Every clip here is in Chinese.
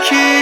aqui.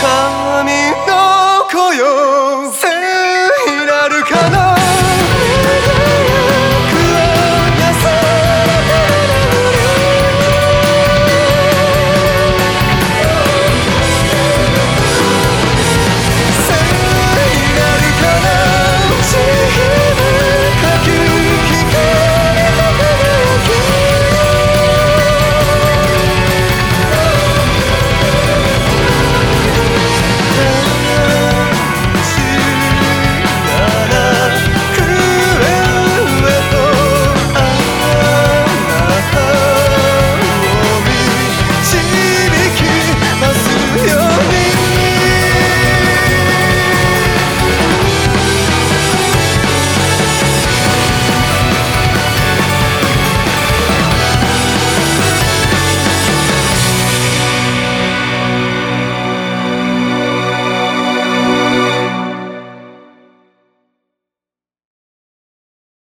看。